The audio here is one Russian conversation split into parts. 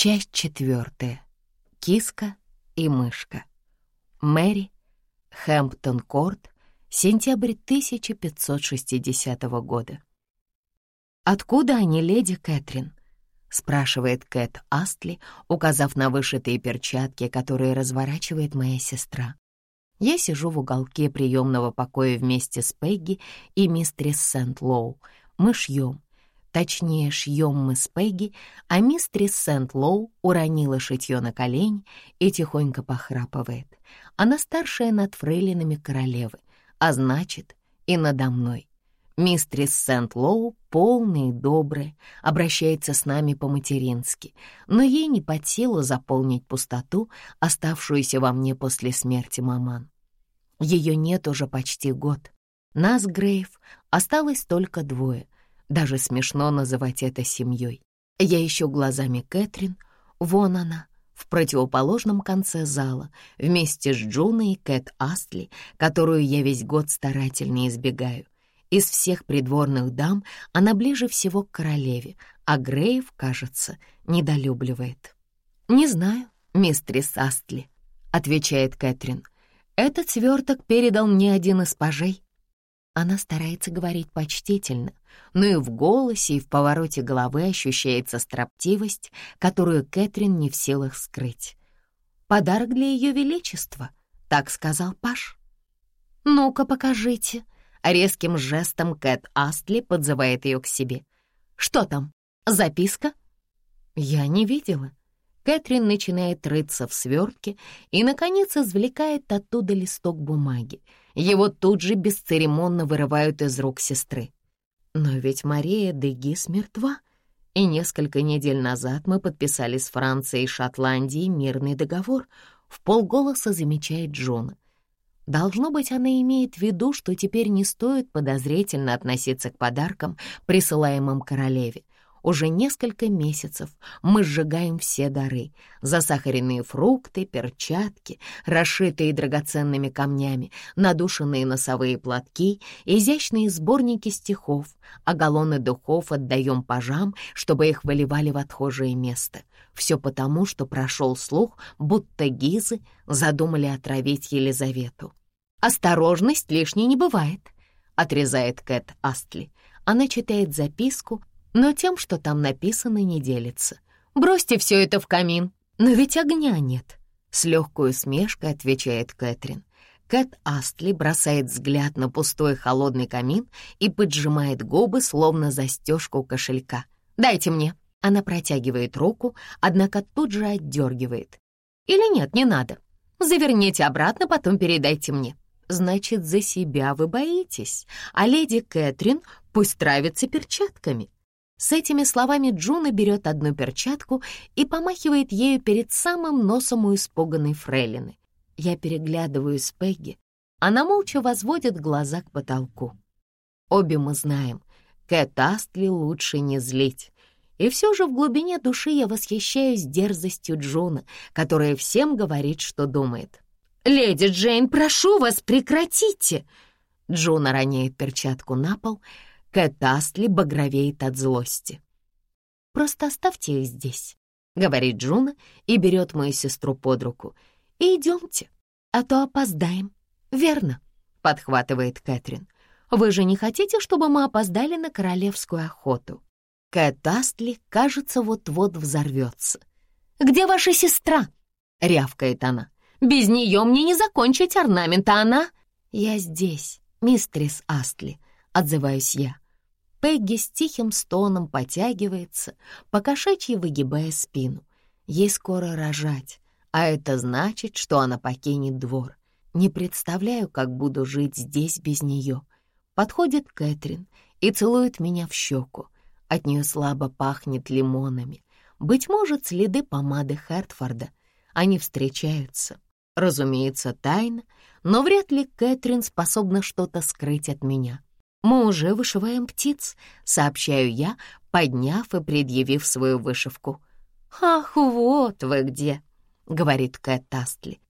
Часть четвертая. Киска и мышка. Мэри, Хэмптон-Корт, сентябрь 1560 года. «Откуда они, леди Кэтрин?» — спрашивает Кэт Астли, указав на вышитые перчатки, которые разворачивает моя сестра. Я сижу в уголке приемного покоя вместе с Пегги и мистерис Сент-Лоу. Мы шьем. Точнее, шьем мы с Пегги, а мистерис Сент-Лоу уронила шитье на колень и тихонько похрапывает. Она старшая над фрейлинами королевы, а значит, и надо мной. Мистрис Сент-Лоу полная и добрая, обращается с нами по-матерински, но ей не под силу заполнить пустоту, оставшуюся во мне после смерти маман. Ее нет уже почти год. Нас, Грейв, осталось только двое. Даже смешно называть это семьей. Я ищу глазами Кэтрин, вон она, в противоположном конце зала, вместе с Джуной и Кэт Астли, которую я весь год старательно избегаю — из всех придворных дам она ближе всего к королеве, а Грейв, кажется, недолюбливает. «Не знаю, мистрис Астли», — отвечает Кэтрин. «Этот сверток передал мне один из пажей». Она старается говорить почтительно, но и в голосе, и в повороте головы ощущается строптивость, которую Кэтрин не в силах скрыть. «Подарок для Ее Величества», — так сказал Паш. «Ну-ка, покажите», Резким жестом Кэт Астли подзывает ее к себе. «Что там? Записка?» «Я не видела». Кэтрин начинает рыться в свертке и, наконец, извлекает оттуда листок бумаги. Его тут же бесцеремонно вырывают из рук сестры. Но ведь Мария Дегис мертва, и несколько недель назад мы подписали с Францией и Шотландией мирный договор, в полголоса замечает Джона — Должно быть, она имеет в виду, что теперь не стоит подозрительно относиться к подаркам, присылаемым королеве. Уже несколько месяцев мы сжигаем все дары — засахаренные фрукты, перчатки, расшитые драгоценными камнями, надушенные носовые платки, изящные сборники стихов, а галлоны духов отдаем пажам, чтобы их выливали в отхожее место. Все потому, что прошел слух, будто гизы задумали отравить Елизавету. «Осторожность лишней не бывает», — отрезает Кэт Астли. Она читает записку, но тем, что там написано, не делится. «Бросьте все это в камин». «Но ведь огня нет», — с легкой усмешкой отвечает Кэтрин. Кэт Астли бросает взгляд на пустой холодный камин и поджимает губы, словно застежку кошелька. «Дайте мне». Она протягивает руку, однако тут же отдергивает. «Или нет, не надо. Заверните обратно, потом передайте мне значит, за себя вы боитесь, а леди Кэтрин пусть травится перчатками». С этими словами Джуно берет одну перчатку и помахивает ею перед самым носом у испуганной фрейлины. Я переглядываюсь с Пегги. Она молча возводит глаза к потолку. Обе мы знаем, Кэт Астли лучше не злить. И все же в глубине души я восхищаюсь дерзостью Джуно, которая всем говорит, что думает. «Леди Джейн, прошу вас, прекратите!» Джуно роняет перчатку на пол, Кэт Астли багровеет от злости. «Просто оставьте их здесь», — говорит Джуно и берет мою сестру под руку. «И идемте, а то опоздаем». «Верно», — подхватывает Кэтрин. «Вы же не хотите, чтобы мы опоздали на королевскую охоту?» Кэт Астли, кажется, вот-вот взорвется. «Где ваша сестра?» — рявкает она. Без нее мне не закончить орнамент, а она...» «Я здесь, мистрис Астли», — отзываюсь я. Пегги с тихим стоном потягивается, покошачьи выгибая спину. Ей скоро рожать, а это значит, что она покинет двор. Не представляю, как буду жить здесь без нее. Подходит Кэтрин и целует меня в щеку. От нее слабо пахнет лимонами. Быть может, следы помады Хертфорда. Они встречаются, Разумеется, тайна, но вряд ли Кэтрин способна что-то скрыть от меня. «Мы уже вышиваем птиц», — сообщаю я, подняв и предъявив свою вышивку. «Ах, вот вы где», — говорит Кэт Астли.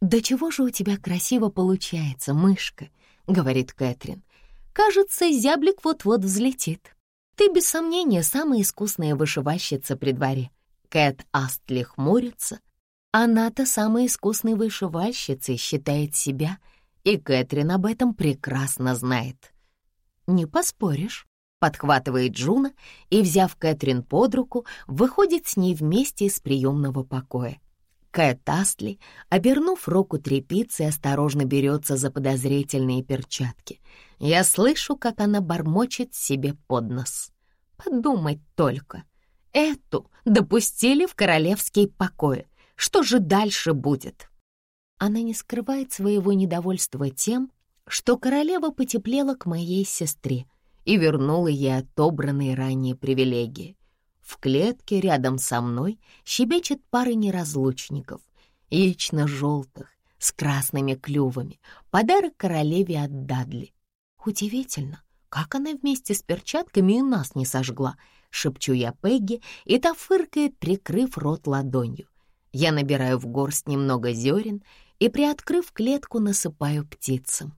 «Да чего же у тебя красиво получается, мышка», — говорит Кэтрин. «Кажется, зяблик вот-вот взлетит. Ты, без сомнения, самая искусная вышивальщица при дворе». Кэт Астли хмурится. Она-то самая искусная вышивальщица считает себя, и Кэтрин об этом прекрасно знает. «Не поспоришь», — подхватывает Джуна и, взяв Кэтрин под руку, выходит с ней вместе из приемного покоя. Кэт Астли, обернув руку тряпицей, осторожно берется за подозрительные перчатки. Я слышу, как она бормочет себе под нос. Подумать только. Эту допустили в королевские покои. Что же дальше будет? Она не скрывает своего недовольства тем, что королева потеплела к моей сестре и вернула ей отобранные ранее привилегии. В клетке рядом со мной щебечет пара неразлучников, яично-желтых, с красными клювами, подарок королеве от Дадли. Удивительно, как она вместе с перчатками и нас не сожгла, шепчу я Пегги, и та фыркает, прикрыв рот ладонью. Я набираю в горсть немного зерен и, приоткрыв клетку, насыпаю птицам.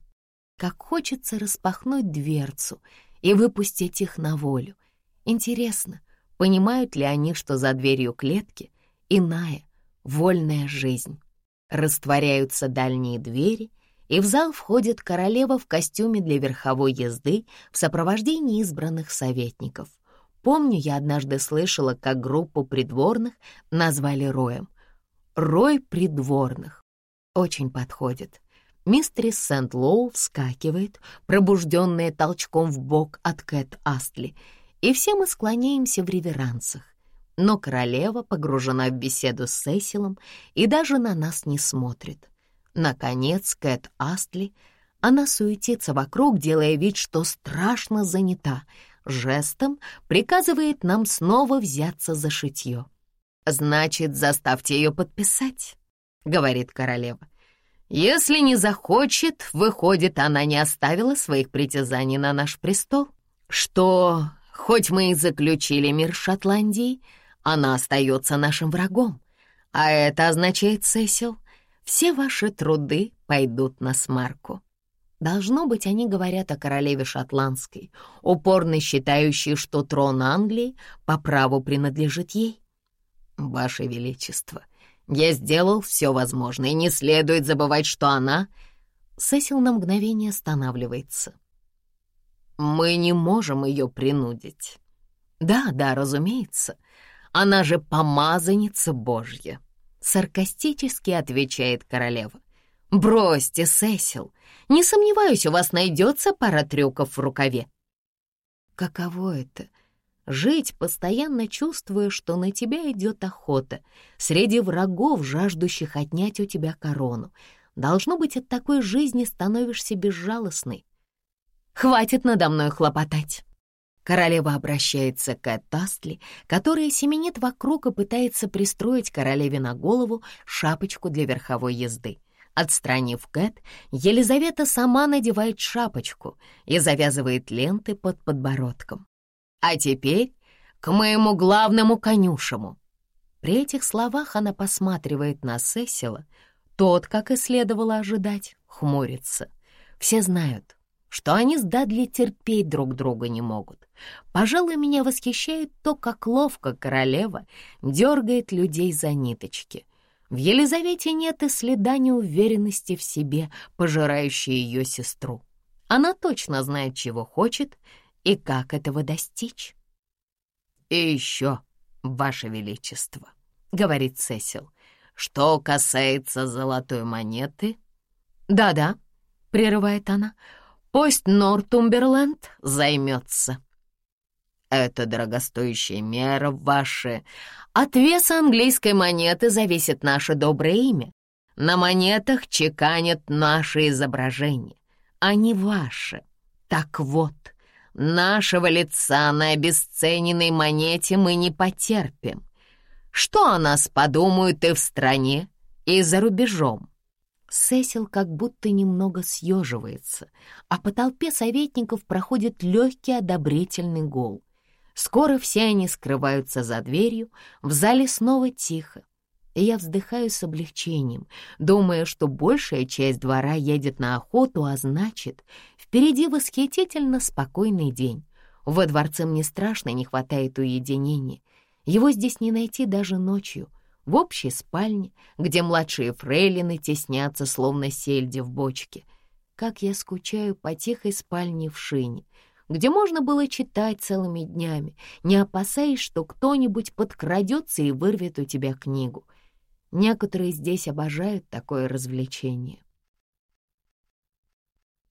Как хочется распахнуть дверцу и выпустить их на волю. Интересно, Понимают ли они, что за дверью клетки иная, вольная жизнь? Растворяются дальние двери, и в зал входит королева в костюме для верховой езды в сопровождении избранных советников. Помню, я однажды слышала, как группу придворных назвали роем. Рой придворных. Очень подходит. Мистерис Сент-Лоу вскакивает, пробужденная толчком в бок от Кэт Астли — и все мы склоняемся в реверансах. Но королева погружена в беседу с Сесилом и даже на нас не смотрит. Наконец, Кэт Астли, она суетится вокруг, делая вид, что страшно занята, жестом приказывает нам снова взяться за шитье. «Значит, заставьте ее подписать», — говорит королева. «Если не захочет, выходит, она не оставила своих притязаний на наш престол, что Хоть мы и заключили мир с Шотландией, она остается нашим врагом. А это означает, Сесил, все ваши труды пойдут на смарку. Должно быть, они говорят о королеве шотландской, упорно считающей, что трон Англии по праву принадлежит ей. Ваше Величество, я сделал все возможное, и не следует забывать, что она... Сесил на мгновение останавливается. Мы не можем ее принудить. Да, да, разумеется. Она же помазанница Божья. Саркастически отвечает королева. Бросьте, Сесил. Не сомневаюсь, у вас найдется пара трюков в рукаве. Каково это — жить, постоянно чувствуя, что на тебя идет охота, среди врагов, жаждущих отнять у тебя корону. Должно быть, от такой жизни становишься безжалостной. Хватит надо мной хлопотать!» Королева обращается к Эттастли, которая семенит вокруг и пытается пристроить королеве на голову шапочку для верховой езды. Отстранив Кэт, Елизавета сама надевает шапочку и завязывает ленты под подбородком. «А теперь к моему главному конюшему!» При этих словах она посматривает на Сесила. Тот, как и следовало ожидать, хмурится. Все знают, что они с Дадли терпеть друг друга не могут. Пожалуй, меня восхищает то, как ловко королева дергает людей за ниточки. В Елизавете нет и следа неуверенности в себе, пожирающей ее сестру. Она точно знает, чего хочет и как этого достичь. «И еще, Ваше Величество», — говорит Сесил, — «что касается золотой монеты...» «Да-да», — прерывает она, — Пусть Нортумберленд займется. Это дорогостоящая мера ваша. От веса английской монеты зависит наше доброе имя. На монетах чеканят наши изображения, а не ваши. Так вот, нашего лица на обесцененной монете мы не потерпим. Что о нас подумают и в стране, и за рубежом? Сесил как будто немного съеживается, а по толпе советников проходит легкий одобрительный гол. Скоро все они скрываются за дверью, в зале снова тихо. И я вздыхаю с облегчением, думая, что большая часть двора едет на охоту, а значит, впереди восхитительно спокойный день. Во дворце мне страшно не хватает уединения. Его здесь не найти даже ночью, в общей спальне, где младшие фрейлины теснятся, словно сельди в бочке. Как я скучаю по тихой спальне в шине, где можно было читать целыми днями, не опасаясь, что кто-нибудь подкрадется и вырвет у тебя книгу. Некоторые здесь обожают такое развлечение.